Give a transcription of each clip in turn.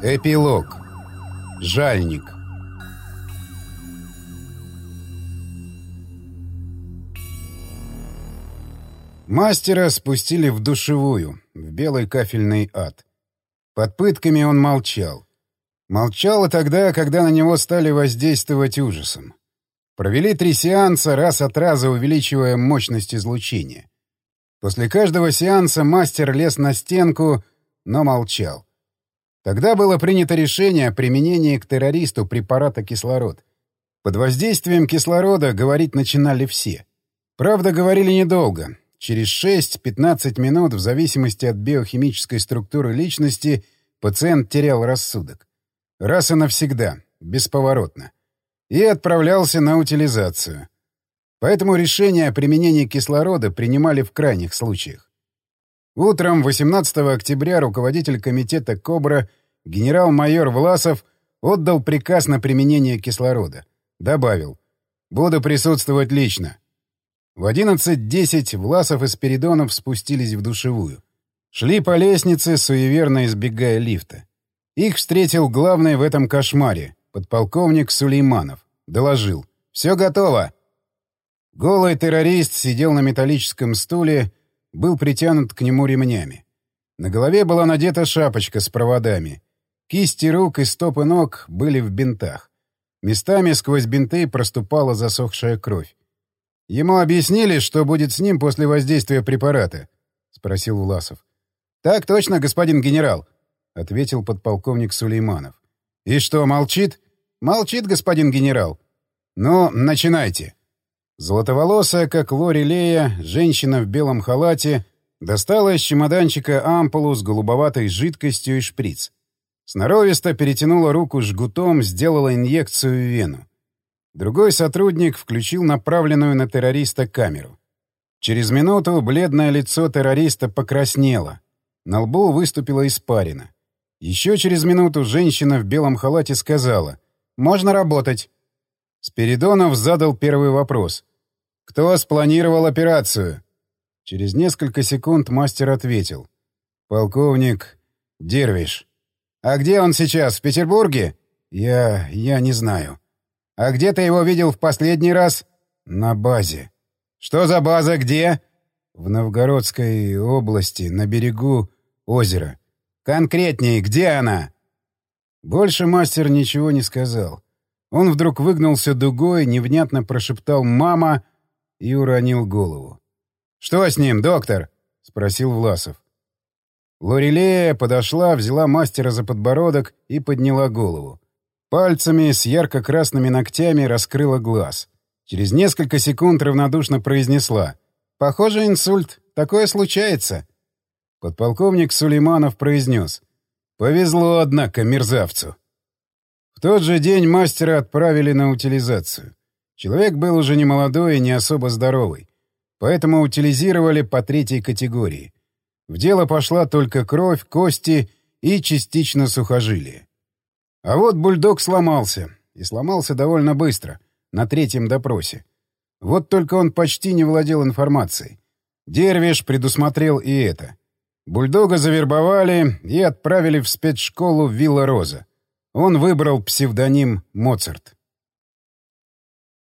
Эпилог. Жальник. Мастера спустили в душевую, в белый кафельный ад. Под пытками он молчал. Молчал и тогда, когда на него стали воздействовать ужасом. Провели три сеанса, раз от раза увеличивая мощность излучения. После каждого сеанса мастер лез на стенку, но молчал. Тогда было принято решение о применении к террористу препарата кислород. Под воздействием кислорода говорить начинали все. Правда, говорили недолго. Через 6-15 минут, в зависимости от биохимической структуры личности, пациент терял рассудок. Раз и навсегда, бесповоротно. И отправлялся на утилизацию. Поэтому решение о применении кислорода принимали в крайних случаях. Утром 18 октября руководитель комитета «Кобра» генерал-майор Власов отдал приказ на применение кислорода. Добавил «Буду присутствовать лично». В 11.10 Власов и Спиридонов спустились в душевую. Шли по лестнице, суеверно избегая лифта. Их встретил главный в этом кошмаре, подполковник Сулейманов. Доложил. «Все готово!» Голый террорист сидел на металлическом стуле, был притянут к нему ремнями. На голове была надета шапочка с проводами. Кисти рук и стопы ног были в бинтах. Местами сквозь бинты проступала засохшая кровь. «Ему объяснили, что будет с ним после воздействия препарата?» — спросил Власов. «Так точно, господин генерал», — ответил подполковник Сулейманов. «И что, молчит?» «Молчит, господин генерал». «Ну, начинайте». Золотоволосая, как Лори Лея, женщина в белом халате, достала из чемоданчика ампулу с голубоватой жидкостью и шприц. Сноровисто перетянула руку жгутом, сделала инъекцию в вену. Другой сотрудник включил направленную на террориста камеру. Через минуту бледное лицо террориста покраснело. На лбу выступила испарина. Еще через минуту женщина в белом халате сказала «Можно работать». Спиридонов задал первый вопрос. «Кто спланировал операцию?» Через несколько секунд мастер ответил. «Полковник Дервиш». «А где он сейчас, в Петербурге?» «Я... я не знаю». «А где ты его видел в последний раз?» «На базе». «Что за база? Где?» «В Новгородской области, на берегу озера». «Конкретнее, где она?» Больше мастер ничего не сказал. Он вдруг выгнулся дугой, невнятно прошептал «мама» и уронил голову. «Что с ним, доктор?» — спросил Власов. Лорелея подошла, взяла мастера за подбородок и подняла голову. Пальцами с ярко-красными ногтями раскрыла глаз. Через несколько секунд равнодушно произнесла. «Похоже, инсульт. Такое случается». Подполковник Сулейманов произнес. «Повезло, однако, мерзавцу». В тот же день мастера отправили на утилизацию. Человек был уже не молодой и не особо здоровый. Поэтому утилизировали по третьей категории. В дело пошла только кровь, кости и частично сухожилие. А вот бульдог сломался. И сломался довольно быстро, на третьем допросе. Вот только он почти не владел информацией. Дервиш предусмотрел и это. Бульдога завербовали и отправили в спецшколу Вилла Роза. Он выбрал псевдоним Моцарт.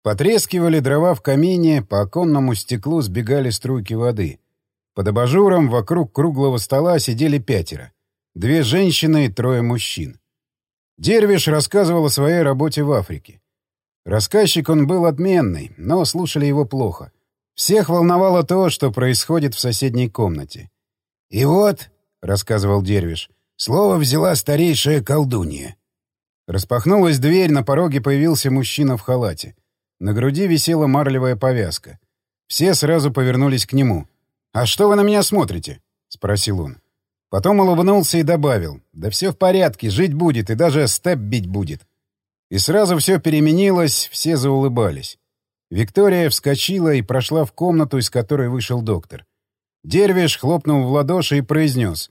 Потрескивали дрова в камине, по оконному стеклу сбегали струйки воды. Под абажуром вокруг круглого стола сидели пятеро. Две женщины и трое мужчин. Дервиш рассказывал о своей работе в Африке. Рассказчик он был отменный, но слушали его плохо. Всех волновало то, что происходит в соседней комнате. «И вот», — рассказывал Дервиш, — слово взяла старейшая колдунья. Распахнулась дверь, на пороге появился мужчина в халате. На груди висела марлевая повязка. Все сразу повернулись к нему. «А что вы на меня смотрите?» — спросил он. Потом улыбнулся и добавил. «Да все в порядке, жить будет и даже степ бить будет». И сразу все переменилось, все заулыбались. Виктория вскочила и прошла в комнату, из которой вышел доктор. Дервиш хлопнул в ладоши и произнес.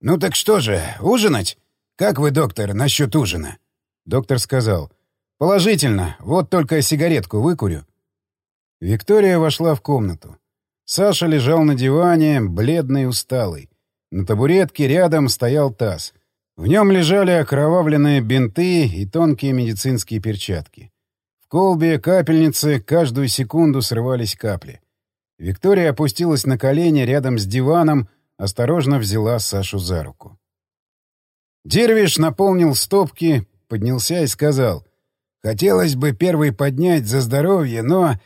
«Ну так что же, ужинать? Как вы, доктор, насчет ужина?» Доктор сказал. «Положительно. Вот только сигаретку выкурю». Виктория вошла в комнату. Саша лежал на диване, бледный и усталый. На табуретке рядом стоял таз. В нем лежали окровавленные бинты и тонкие медицинские перчатки. В колбе капельницы каждую секунду срывались капли. Виктория опустилась на колени рядом с диваном, осторожно взяла Сашу за руку. Дервиш наполнил стопки, поднялся и сказал, «Хотелось бы первый поднять за здоровье, но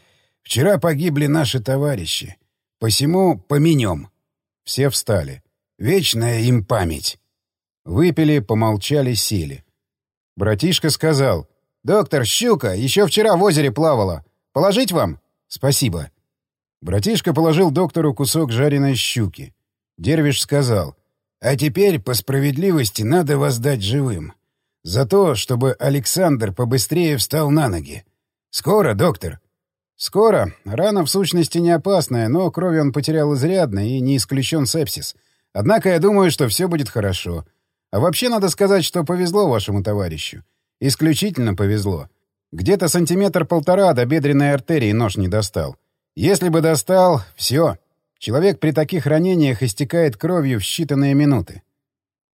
вчера погибли наши товарищи. Посему поменем». Все встали. «Вечная им память». Выпили, помолчали, сели. Братишка сказал, «Доктор, щука, еще вчера в озере плавала. Положить вам?» «Спасибо». Братишка положил доктору кусок жареной щуки. Дервиш сказал, «А теперь, по справедливости, надо воздать живым. За то, чтобы Александр побыстрее встал на ноги. Скоро, доктор?» «Скоро. Рана, в сущности, не опасная, но крови он потерял изрядно и не исключен сепсис. Однако я думаю, что все будет хорошо. А вообще надо сказать, что повезло вашему товарищу. Исключительно повезло. Где-то сантиметр-полтора до бедренной артерии нож не достал. Если бы достал, все. Человек при таких ранениях истекает кровью в считанные минуты.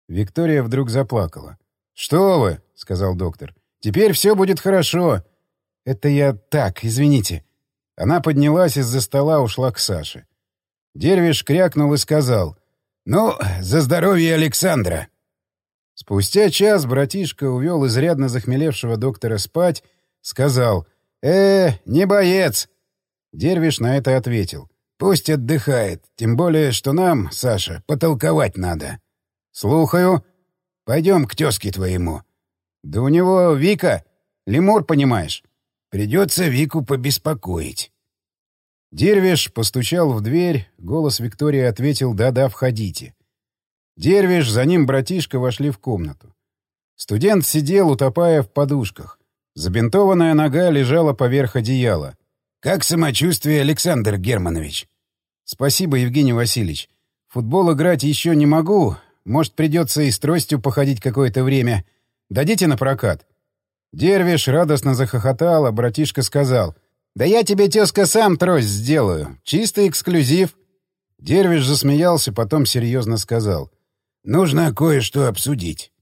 Виктория вдруг заплакала. «Что вы?» — сказал доктор. «Теперь все будет хорошо». «Это я так, извините». Она поднялась из-за стола, ушла к Саше. Дервиш крякнул и сказал. «Ну, за здоровье Александра!» Спустя час братишка увел изрядно захмелевшего доктора спать, сказал «Э, не боец!» Дервиш на это ответил. Пусть отдыхает, тем более, что нам, Саша, потолковать надо. Слухаю. Пойдем к тезке твоему. Да у него Вика, лемур, понимаешь. Придется Вику побеспокоить. Дервиш постучал в дверь, голос Виктории ответил «Да-да, входите». Дервиш, за ним братишка вошли в комнату. Студент сидел, утопая в подушках. Забинтованная нога лежала поверх одеяла. «Как самочувствие, Александр Германович?» «Спасибо, Евгений Васильевич. футбол играть еще не могу. Может, придется и с тростью походить какое-то время. Дадите на прокат?» Дервиш радостно захохотал, а братишка сказал. «Да я тебе, тезка, сам трость сделаю. Чистый эксклюзив». Дервиш засмеялся, потом серьезно сказал. «Нужно кое-что обсудить».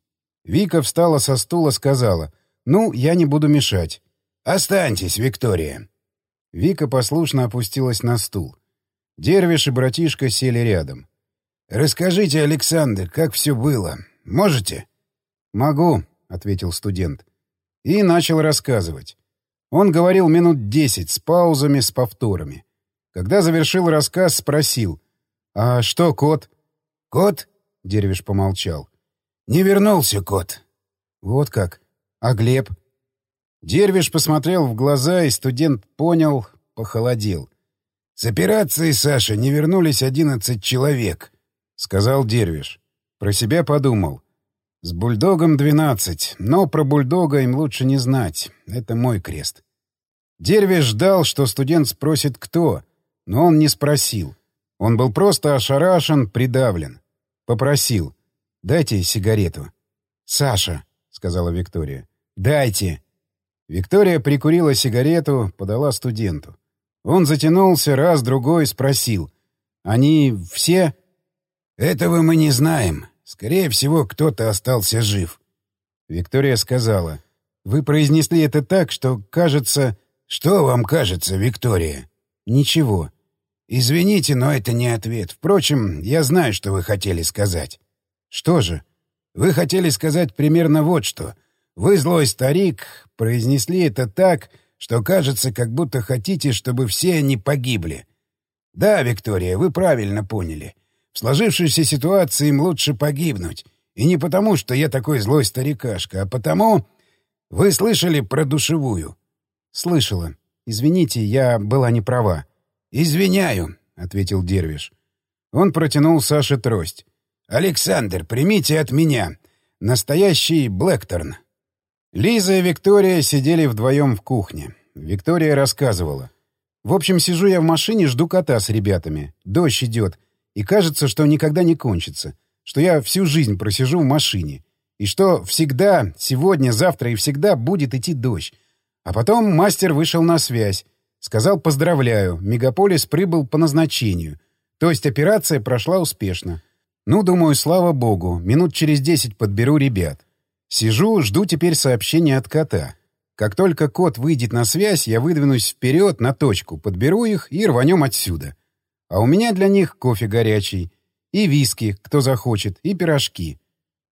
Вика встала со стула, сказала. «Ну, я не буду мешать». «Останьтесь, Виктория». Вика послушно опустилась на стул. Дервиш и братишка сели рядом. «Расскажите, Александр, как все было. Можете?» «Могу», — ответил студент. И начал рассказывать. Он говорил минут десять, с паузами, с повторами. Когда завершил рассказ, спросил. «А что, кот?» «Кот?» — Дервиш помолчал. «Не вернулся кот». «Вот как. А Глеб?» Дервиш посмотрел в глаза, и студент понял, похолодел. «С операции, Саша, не вернулись одиннадцать человек», — сказал Дервиш. Про себя подумал. «С бульдогом двенадцать, но про бульдога им лучше не знать. Это мой крест». Дервиш ждал, что студент спросит «кто?», но он не спросил. Он был просто ошарашен, придавлен. Попросил. «Дайте сигарету». «Саша», — сказала Виктория. «Дайте». Виктория прикурила сигарету, подала студенту. Он затянулся раз, другой, спросил. «Они все?» «Этого мы не знаем. Скорее всего, кто-то остался жив». Виктория сказала. «Вы произнесли это так, что кажется...» «Что вам кажется, Виктория?» «Ничего». «Извините, но это не ответ. Впрочем, я знаю, что вы хотели сказать». «Что же?» «Вы хотели сказать примерно вот что. Вы, злой старик, произнесли это так, что кажется, как будто хотите, чтобы все они погибли. Да, Виктория, вы правильно поняли. В сложившейся ситуации им лучше погибнуть. И не потому, что я такой злой старикашка, а потому... Вы слышали про душевую? Слышала. Извините, я была не права. Извиняю, — ответил Дервиш. Он протянул Саше трость. «Александр, примите от меня. Настоящий Блэкторн. Лиза и Виктория сидели вдвоем в кухне. Виктория рассказывала. «В общем, сижу я в машине, жду кота с ребятами. Дождь идет. И кажется, что никогда не кончится. Что я всю жизнь просижу в машине. И что всегда, сегодня, завтра и всегда будет идти дождь. А потом мастер вышел на связь. Сказал «поздравляю, мегаполис прибыл по назначению». То есть операция прошла успешно. Ну, думаю, слава богу, минут через десять подберу ребят. Сижу, жду теперь сообщения от кота. Как только кот выйдет на связь, я выдвинусь вперед на точку, подберу их и рванем отсюда. А у меня для них кофе горячий, и виски, кто захочет, и пирожки.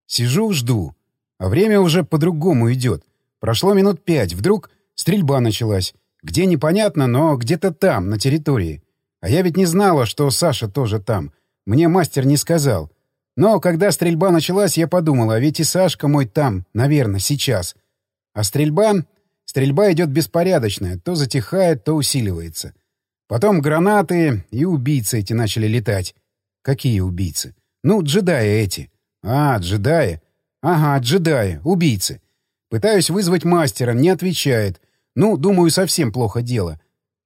Сижу, жду. А время уже по-другому идет. Прошло минут пять, вдруг стрельба началась. Где непонятно, но где-то там, на территории. А я ведь не знала, что Саша тоже там. Мне мастер не сказал. Но когда стрельба началась, я подумала, ведь и Сашка мой там, наверное, сейчас. А стрельба... Стрельба идет беспорядочная, то затихает, то усиливается. Потом гранаты и убийцы эти начали летать. Какие убийцы? Ну, джедаи эти. А, джедаи. Ага, джедаи, убийцы. Пытаюсь вызвать мастера, не отвечает. Ну, думаю, совсем плохо дело.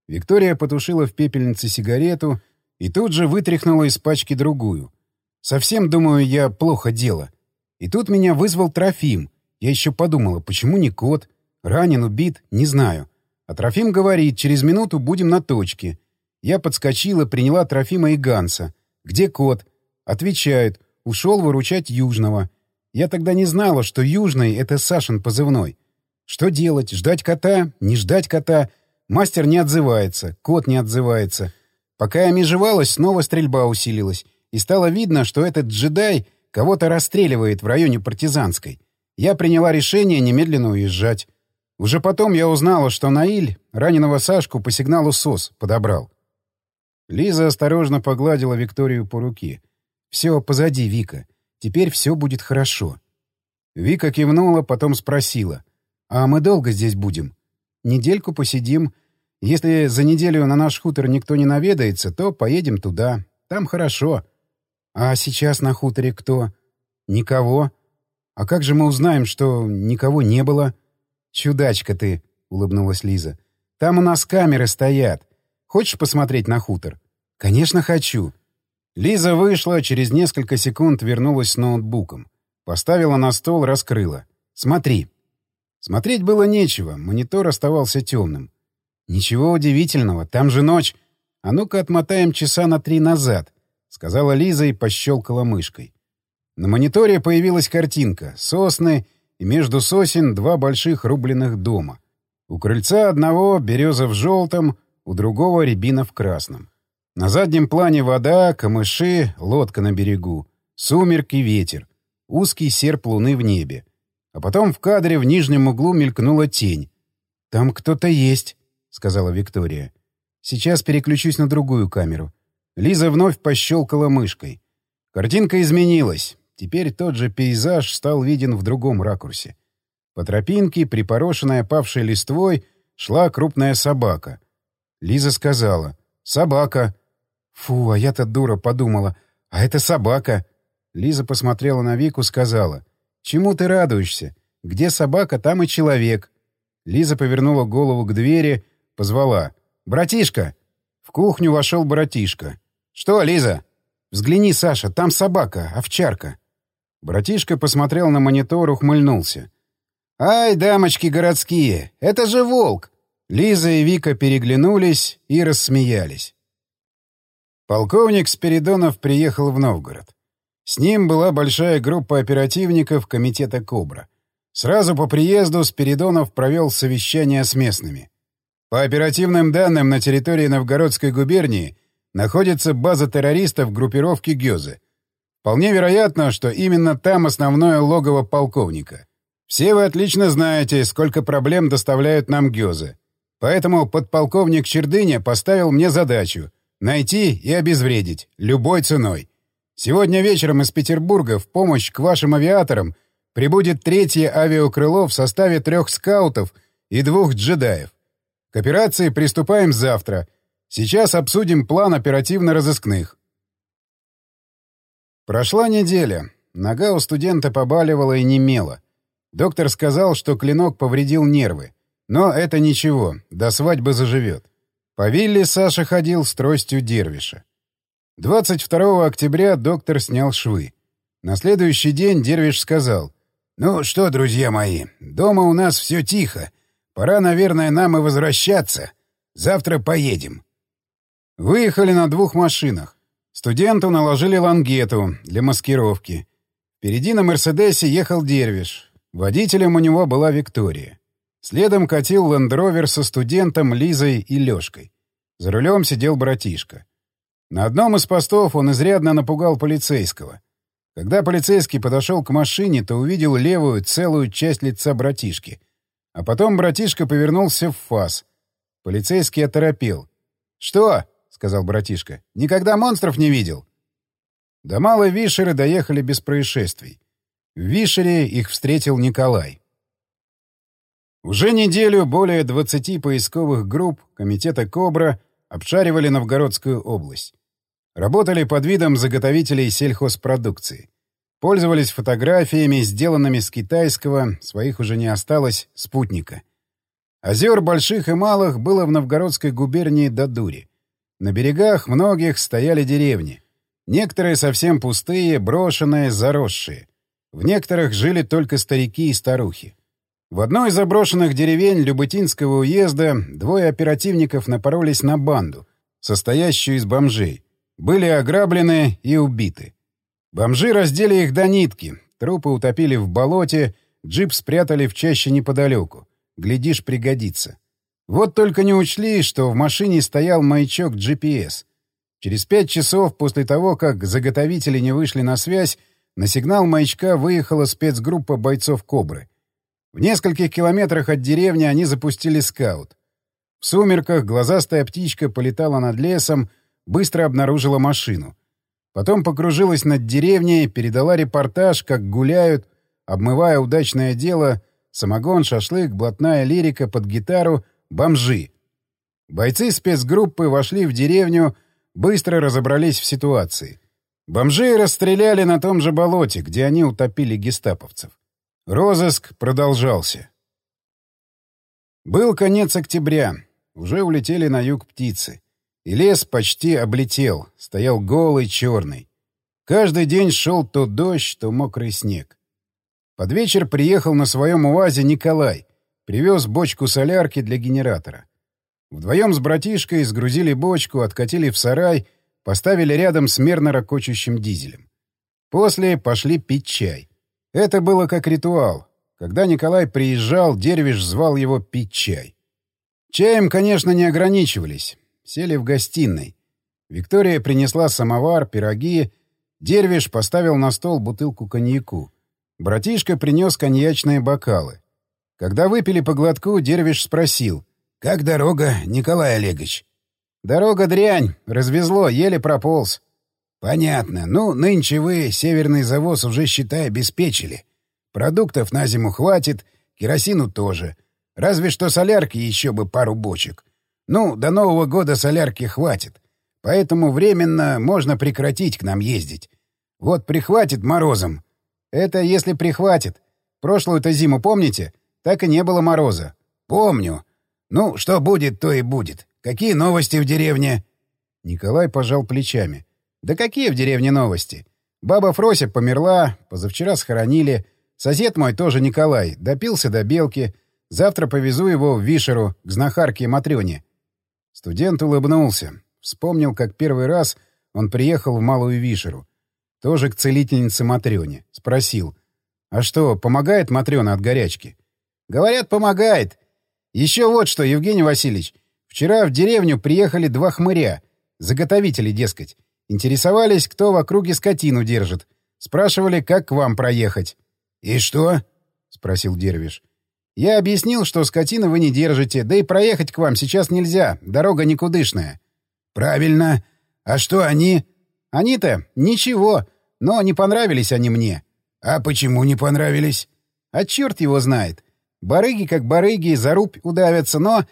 Виктория потушила в пепельнице сигарету и тут же вытряхнула из пачки другую. Совсем, думаю, я плохо дело. И тут меня вызвал Трофим. Я еще подумала, почему не кот? Ранен, убит, не знаю. А Трофим говорит, через минуту будем на точке. Я подскочила, приняла Трофима и Ганса. Где кот? Отвечают, ушел выручать Южного. Я тогда не знала, что Южный — это Сашин позывной. Что делать? Ждать кота? Не ждать кота? Мастер не отзывается, кот не отзывается. Пока я межевалась, снова стрельба усилилась. И стало видно, что этот джедай кого-то расстреливает в районе партизанской. Я приняла решение немедленно уезжать. Уже потом я узнала, что Наиль раненого Сашку по сигналу СОС подобрал. Лиза осторожно погладила Викторию по руке. «Все позади, Вика. Теперь все будет хорошо». Вика кивнула, потом спросила. «А мы долго здесь будем?» «Недельку посидим. Если за неделю на наш хутор никто не наведается, то поедем туда. Там хорошо. А сейчас на хуторе кто? Никого. А как же мы узнаем, что никого не было?» «Чудачка ты», — улыбнулась Лиза. «Там у нас камеры стоят. Хочешь посмотреть на хутор?» «Конечно, хочу». Лиза вышла, через несколько секунд вернулась с ноутбуком. Поставила на стол, раскрыла. «Смотри». Смотреть было нечего, монитор оставался темным. «Ничего удивительного, там же ночь. А ну-ка отмотаем часа на три назад», — сказала Лиза и пощелкала мышкой. На мониторе появилась картинка. Сосны и между сосен два больших рубленых дома. У крыльца одного береза в желтом, у другого рябина в красном. На заднем плане вода, камыши, лодка на берегу, сумерки, ветер, узкий серп луны в небе. А потом в кадре в нижнем углу мелькнула тень. «Там кто-то есть», — сказала Виктория. «Сейчас переключусь на другую камеру». Лиза вновь пощелкала мышкой. Картинка изменилась. Теперь тот же пейзаж стал виден в другом ракурсе. По тропинке, припорошенной опавшей листвой, шла крупная собака. Лиза сказала «Собака». «Фу, а я-то дура подумала. А это собака». Лиза посмотрела на Вику, сказала «Чему ты радуешься? Где собака, там и человек». Лиза повернула голову к двери, позвала «Братишка!». В кухню вошел братишка. «Что, Лиза?» «Взгляни, Саша, там собака, овчарка». Братишка посмотрел на монитор, ухмыльнулся. «Ай, дамочки городские, это же волк!» Лиза и Вика переглянулись и рассмеялись. Полковник Спиридонов приехал в Новгород. С ним была большая группа оперативников комитета «Кобра». Сразу по приезду Спиридонов провел совещание с местными. По оперативным данным, на территории Новгородской губернии находится база террористов группировки «Гёзы», Вполне вероятно, что именно там основное логово полковника. Все вы отлично знаете, сколько проблем доставляют нам гёзы. Поэтому подполковник Чердыня поставил мне задачу — найти и обезвредить, любой ценой. Сегодня вечером из Петербурга в помощь к вашим авиаторам прибудет третье авиакрыло в составе трех скаутов и двух джедаев. К операции приступаем завтра. Сейчас обсудим план оперативно-розыскных. Прошла неделя. Нога у студента побаливала и немела. Доктор сказал, что клинок повредил нервы. Но это ничего, до свадьбы заживет. По вилле Саша ходил с тростью дервиша. 22 октября доктор снял швы. На следующий день Дервиш сказал, «Ну что, друзья мои, дома у нас все тихо. Пора, наверное, нам и возвращаться. Завтра поедем». Выехали на двух машинах. Студенту наложили лангету для маскировки. Впереди на «Мерседесе» ехал Дервиш. Водителем у него была Виктория. Следом катил лендровер со студентом Лизой и Лёшкой. За рулем сидел братишка. На одном из постов он изрядно напугал полицейского. Когда полицейский подошел к машине, то увидел левую целую часть лица братишки. А потом братишка повернулся в фас. Полицейский оторопел. «Что?» — сказал братишка. «Никогда монстров не видел?» До Малой Вишеры доехали без происшествий. В Вишере их встретил Николай. Уже неделю более 20 поисковых групп Комитета «Кобра» обшаривали Новгородскую область. Работали под видом заготовителей сельхозпродукции. Пользовались фотографиями, сделанными с китайского, своих уже не осталось, спутника. Озер больших и малых было в Новгородской губернии до дури. На берегах многих стояли деревни. Некоторые совсем пустые, брошенные, заросшие. В некоторых жили только старики и старухи. В одной из заброшенных деревень Любытинского уезда двое оперативников напоролись на банду, состоящую из бомжей были ограблены и убиты. Бомжи раздели их до нитки, трупы утопили в болоте, джип спрятали в чаще неподалеку. Глядишь, пригодится. Вот только не учли, что в машине стоял маячок GPS. Через пять часов после того, как заготовители не вышли на связь, на сигнал маячка выехала спецгруппа бойцов «Кобры». В нескольких километрах от деревни они запустили скаут. В сумерках глазастая птичка полетала над лесом, быстро обнаружила машину. Потом покружилась над деревней, передала репортаж, как гуляют, обмывая удачное дело, самогон, шашлык, блатная лирика под гитару, бомжи. Бойцы спецгруппы вошли в деревню, быстро разобрались в ситуации. Бомжей расстреляли на том же болоте, где они утопили гестаповцев. Розыск продолжался. Был конец октября. Уже улетели на юг птицы. И лес почти облетел, стоял голый, черный. Каждый день шел то дождь, то мокрый снег. Под вечер приехал на своем УАЗе Николай, привез бочку солярки для генератора. Вдвоем с братишкой сгрузили бочку, откатили в сарай, поставили рядом с мерно ракочущим дизелем. После пошли пить чай. Это было как ритуал. Когда Николай приезжал, Дервиш звал его пить чай. Чаем, конечно, не ограничивались. Сели в гостиной. Виктория принесла самовар, пироги. Дервиш поставил на стол бутылку коньяку. Братишка принес коньячные бокалы. Когда выпили по глотку, Дервиш спросил. «Как дорога, Николай Олегович?» «Дорога дрянь. Развезло, еле прополз». «Понятно. Ну, нынче вы северный завоз уже, считай, обеспечили. Продуктов на зиму хватит, керосину тоже. Разве что солярки еще бы пару бочек. Ну, до Нового года солярки хватит. Поэтому временно можно прекратить к нам ездить. Вот прихватит морозом. Это если прихватит. Прошлую-то зиму помните? Так и не было мороза. Помню. Ну, что будет, то и будет. Какие новости в деревне? Николай пожал плечами. Да какие в деревне новости? Баба Фрося померла, позавчера схоронили. Сосед мой тоже Николай, допился до белки. Завтра повезу его в Вишеру, к знахарке Матрёне. Студент улыбнулся. Вспомнил, как первый раз он приехал в Малую Вишеру. Тоже к целительнице Матрёне. Спросил. «А что, помогает Матрёна от горячки?» «Говорят, помогает. Еще вот что, Евгений Васильевич. Вчера в деревню приехали два хмыря. Заготовители, дескать. Интересовались, кто в округе скотину держит. Спрашивали, как к вам проехать. «И что?» — спросил Дервиш. Я объяснил, что скотины вы не держите, да и проехать к вам сейчас нельзя, дорога никудышная. — Правильно. А что они? — Они-то ничего, но не понравились они мне. — А почему не понравились? — А черт его знает. Барыги как барыги, за рубь удавятся, но...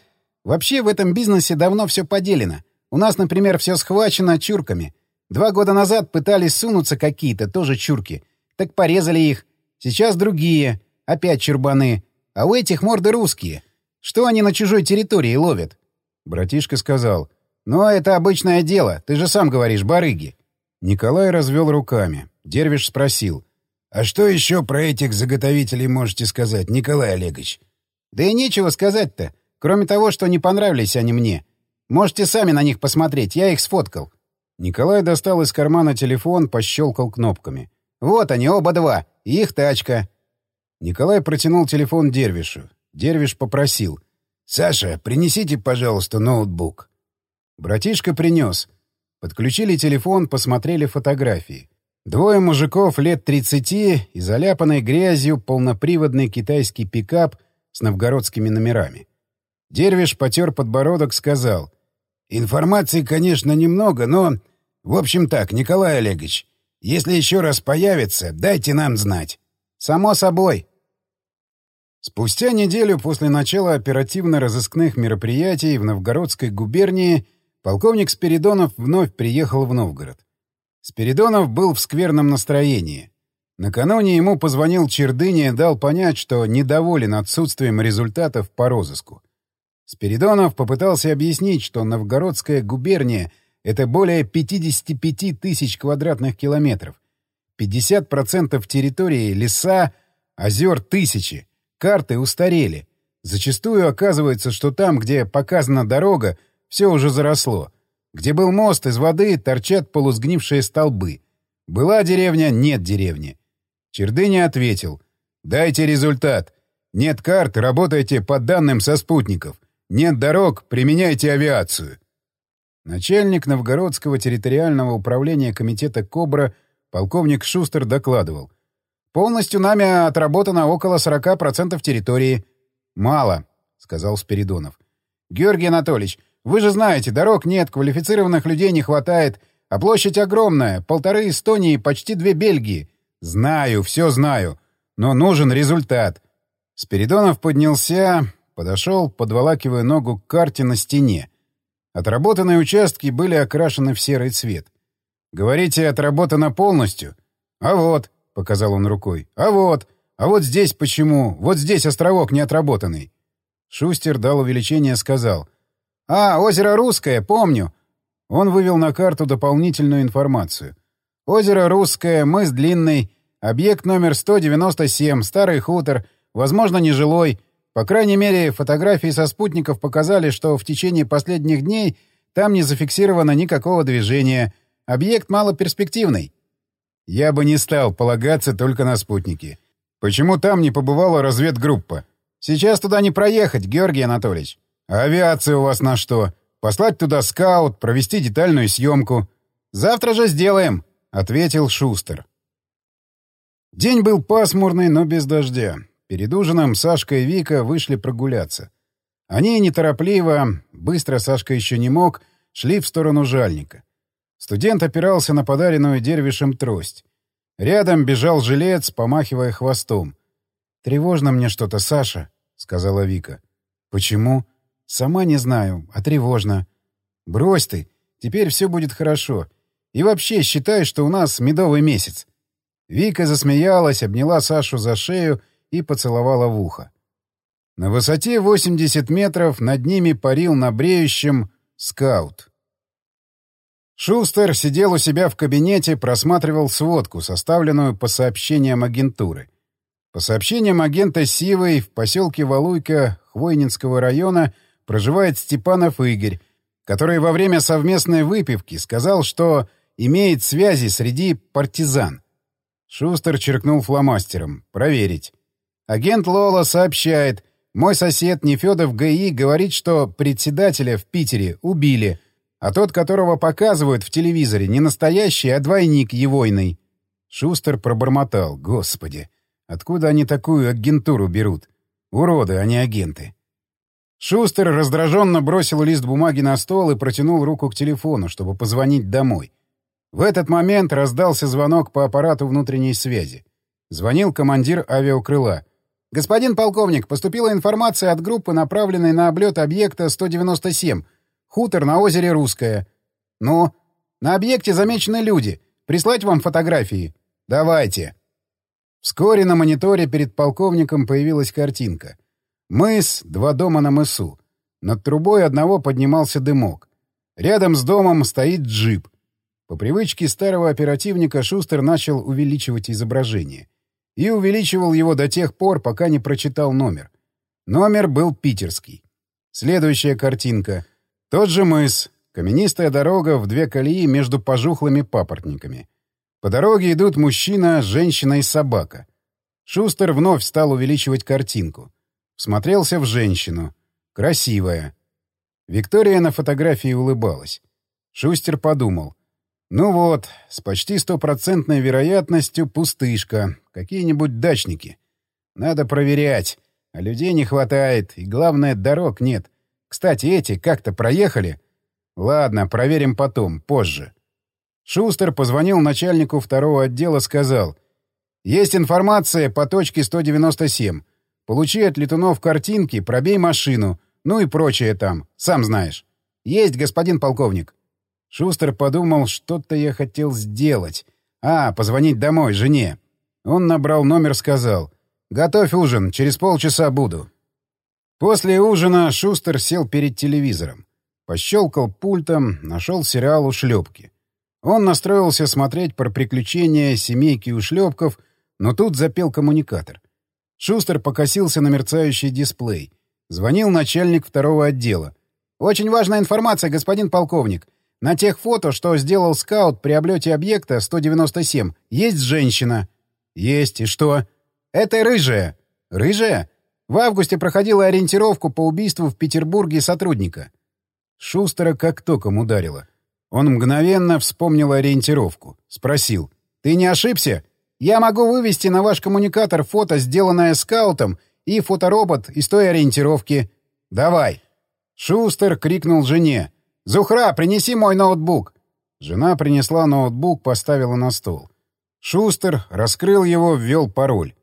Вообще в этом бизнесе давно все поделено. У нас, например, все схвачено чурками. Два года назад пытались сунуться какие-то, тоже чурки. Так порезали их. Сейчас другие. Опять чурбаны. А у этих морды русские. Что они на чужой территории ловят? Братишка сказал. «Ну, это обычное дело. Ты же сам говоришь, барыги». Николай развел руками. Дервиш спросил. «А что еще про этих заготовителей можете сказать, Николай Олегович?» «Да и нечего сказать-то, кроме того, что не понравились они мне. Можете сами на них посмотреть, я их сфоткал». Николай достал из кармана телефон, пощелкал кнопками. «Вот они, оба два. их тачка». Николай протянул телефон Дервишу. Дервиш попросил. «Саша, принесите, пожалуйста, ноутбук». Братишка принес. Подключили телефон, посмотрели фотографии. Двое мужиков лет 30 и заляпанной грязью полноприводный китайский пикап с новгородскими номерами. Дервиш потер подбородок, сказал. «Информации, конечно, немного, но... В общем так, Николай Олегович, если еще раз появится, дайте нам знать». «Само собой». Спустя неделю после начала оперативно-розыскных мероприятий в Новгородской губернии полковник Спиридонов вновь приехал в Новгород. Спиридонов был в скверном настроении. Накануне ему позвонил Чердыня и дал понять, что недоволен отсутствием результатов по розыску. Спиридонов попытался объяснить, что Новгородская губерния — это более 55 тысяч квадратных километров. 50% территории — леса, озер — тысячи. Карты устарели. Зачастую оказывается, что там, где показана дорога, все уже заросло. Где был мост, из воды торчат полусгнившие столбы. Была деревня — нет деревни. Чердыня ответил. «Дайте результат. Нет карт — работайте по данным со спутников. Нет дорог — применяйте авиацию». Начальник Новгородского территориального управления комитета «Кобра» полковник Шустер докладывал. «Полностью нами отработано около 40% территории». «Мало», — сказал Спиридонов. «Георгий Анатольевич, вы же знаете, дорог нет, квалифицированных людей не хватает, а площадь огромная, полторы Эстонии, почти две Бельгии. Знаю, все знаю, но нужен результат». Спиридонов поднялся, подошел, подволакивая ногу к карте на стене. Отработанные участки были окрашены в серый цвет. «Говорите, отработано полностью?» «А вот», — показал он рукой, — «а вот, а вот здесь почему, вот здесь островок не отработанный». Шустер дал увеличение, сказал — «А, озеро Русское, помню». Он вывел на карту дополнительную информацию. «Озеро Русское, мыс Длинный, объект номер 197, старый хутор, возможно, нежилой. По крайней мере, фотографии со спутников показали, что в течение последних дней там не зафиксировано никакого движения. Объект малоперспективный». Я бы не стал полагаться только на спутники. Почему там не побывала разведгруппа? Сейчас туда не проехать, Георгий Анатольевич. Авиация у вас на что? Послать туда скаут, провести детальную съемку. Завтра же сделаем, — ответил Шустер. День был пасмурный, но без дождя. Перед ужином Сашка и Вика вышли прогуляться. Они неторопливо, быстро Сашка еще не мог, шли в сторону жальника. Студент опирался на подаренную дервишем трость. Рядом бежал жилец, помахивая хвостом. «Тревожно мне что-то, Саша», — сказала Вика. «Почему?» «Сама не знаю, а тревожно». «Брось ты, теперь все будет хорошо. И вообще считай, что у нас медовый месяц». Вика засмеялась, обняла Сашу за шею и поцеловала в ухо. На высоте 80 метров над ними парил на бреющем скаут. Шустер сидел у себя в кабинете, просматривал сводку, составленную по сообщениям агентуры. По сообщениям агента Сивой, в поселке Валуйка Хвойнинского района проживает Степанов Игорь, который во время совместной выпивки сказал, что имеет связи среди партизан. Шустер черкнул фломастером. «Проверить». Агент Лола сообщает, мой сосед Нефедов ГИ говорит, что председателя в Питере убили — а тот, которого показывают в телевизоре, не настоящий, а двойник егойный. Шустер пробормотал. Господи, откуда они такую агентуру берут? Уроды, а не агенты. Шустер раздраженно бросил лист бумаги на стол и протянул руку к телефону, чтобы позвонить домой. В этот момент раздался звонок по аппарату внутренней связи. Звонил командир авиакрыла. «Господин полковник, поступила информация от группы, направленной на облет объекта 197. Хутор на озере Русское. Ну, на объекте замечены люди. Прислать вам фотографии? Давайте. Вскоре на мониторе перед полковником появилась картинка. Мыс, два дома на мысу. Над трубой одного поднимался дымок. Рядом с домом стоит джип. По привычке старого оперативника Шустер начал увеличивать изображение. И увеличивал его до тех пор, пока не прочитал номер. Номер был питерский. Следующая картинка — тот же мыс. Каменистая дорога в две колеи между пожухлыми папоротниками. По дороге идут мужчина, женщина и собака. Шустер вновь стал увеличивать картинку. Всмотрелся в женщину. Красивая. Виктория на фотографии улыбалась. Шустер подумал. Ну вот, с почти стопроцентной вероятностью пустышка. Какие-нибудь дачники. Надо проверять. А людей не хватает, и главное, дорог нет. Кстати, эти как-то проехали? Ладно, проверим потом, позже. Шустер позвонил начальнику второго отдела, сказал. Есть информация по точке 197. Получи от летунов картинки, пробей машину, ну и прочее там, сам знаешь. Есть, господин полковник. Шустер подумал, что-то я хотел сделать. А, позвонить домой, жене. Он набрал номер, сказал. «Готовь ужин, через полчаса буду». После ужина Шустер сел перед телевизором. Пощелкал пультом, нашел сериал «Ушлепки». Он настроился смотреть про приключения семейки ушлепков, но тут запел коммуникатор. Шустер покосился на мерцающий дисплей. Звонил начальник второго отдела. «Очень важная информация, господин полковник. На тех фото, что сделал скаут при облете объекта 197, есть женщина». «Есть. И что?» «Это рыжая». «Рыжая?» В августе проходила ориентировку по убийству в Петербурге сотрудника. Шустера как током ударило. Он мгновенно вспомнил ориентировку. Спросил. «Ты не ошибся? Я могу вывести на ваш коммуникатор фото, сделанное скаутом, и фоторобот из той ориентировки. Давай!» Шустер крикнул жене. «Зухра, принеси мой ноутбук!» Жена принесла ноутбук, поставила на стол. Шустер раскрыл его, ввел пароль.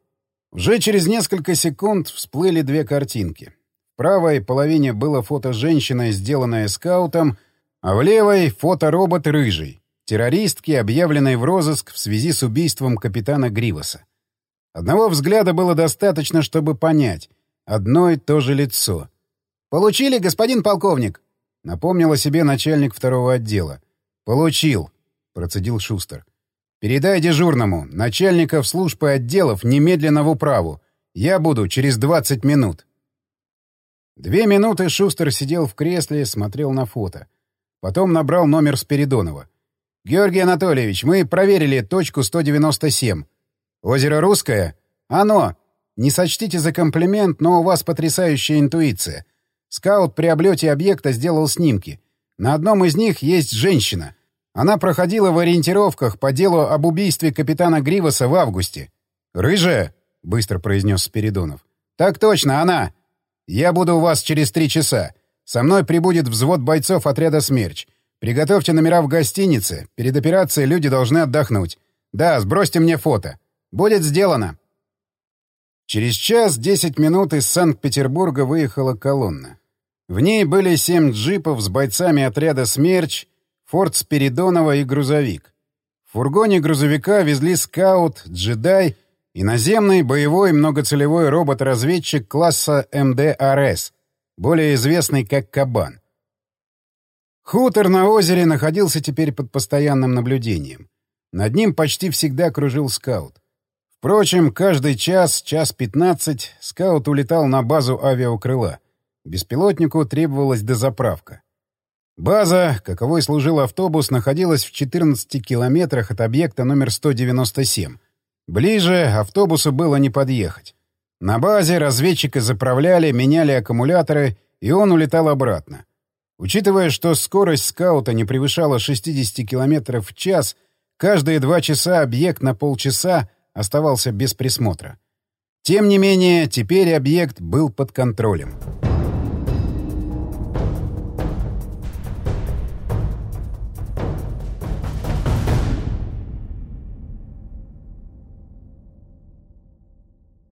Уже через несколько секунд всплыли две картинки. В правой половине было фото женщины, сделанное скаутом, а в левой — фоторобот рыжий, террористки, объявленной в розыск в связи с убийством капитана Гривоса. Одного взгляда было достаточно, чтобы понять. Одно и то же лицо. «Получили, господин полковник?» — напомнил о себе начальник второго отдела. «Получил», — процедил Шустер. Передай дежурному, начальников служб и отделов немедленно в управу. Я буду через 20 минут. Две минуты Шустер сидел в кресле, смотрел на фото. Потом набрал номер Спиридонова. «Георгий Анатольевич, мы проверили точку 197. Озеро Русское? Оно. Не сочтите за комплимент, но у вас потрясающая интуиция. Скаут при облете объекта сделал снимки. На одном из них есть женщина. Она проходила в ориентировках по делу об убийстве капитана Гривоса в августе. «Рыжая?» — быстро произнес Спиридонов. «Так точно, она! Я буду у вас через три часа. Со мной прибудет взвод бойцов отряда «Смерч». Приготовьте номера в гостинице. Перед операцией люди должны отдохнуть. Да, сбросьте мне фото. Будет сделано». Через час десять минут из Санкт-Петербурга выехала колонна. В ней были семь джипов с бойцами отряда «Смерч», форт Спиридонова и грузовик. В фургоне грузовика везли скаут, джедай и наземный боевой многоцелевой робот-разведчик класса МДРС, более известный как «Кабан». Хутор на озере находился теперь под постоянным наблюдением. Над ним почти всегда кружил скаут. Впрочем, каждый час, час пятнадцать, скаут улетал на базу авиакрыла. Беспилотнику требовалась дозаправка. База, каковой служил автобус, находилась в 14 километрах от объекта номер 197. Ближе автобусу было не подъехать. На базе разведчика заправляли, меняли аккумуляторы, и он улетал обратно. Учитывая, что скорость скаута не превышала 60 километров в час, каждые два часа объект на полчаса оставался без присмотра. Тем не менее, теперь объект был под контролем.